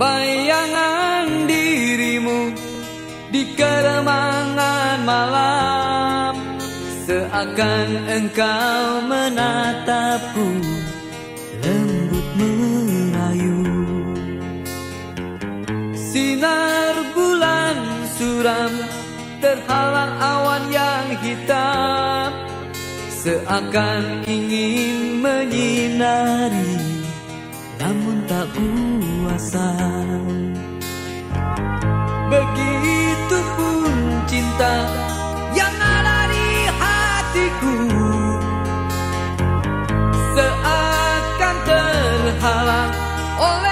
bayangan dirimu di keremangan malam. Seakan engkau menatapku lembut merayu. Sinar bulan suram terhalang awan yang hitam. Seakan ingin menyinari namun tak kuasa. Begitupun cinta yang ada di hatiku Seakan terhalang oleh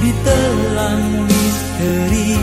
di telan misteri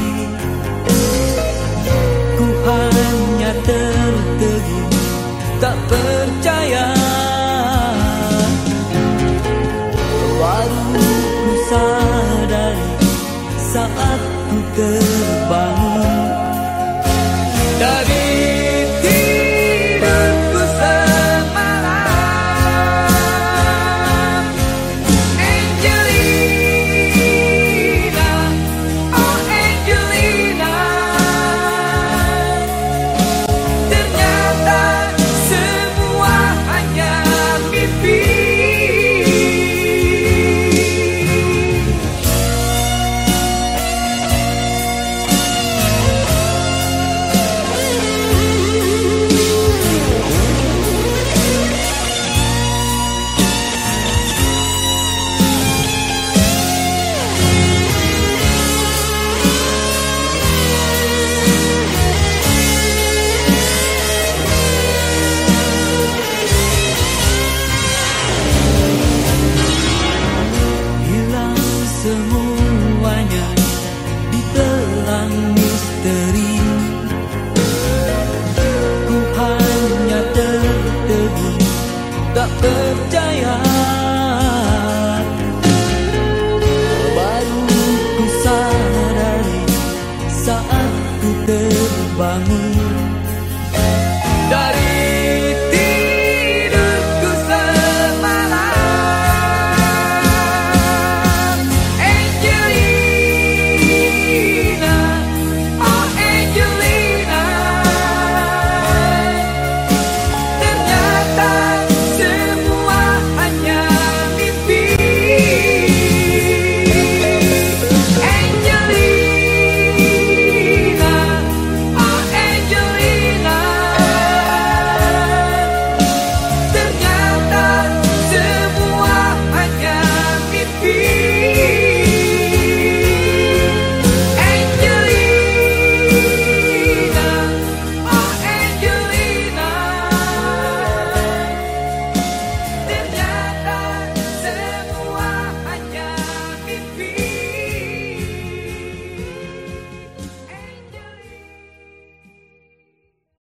kepercayaan Baru ku sadari saat ku terbangun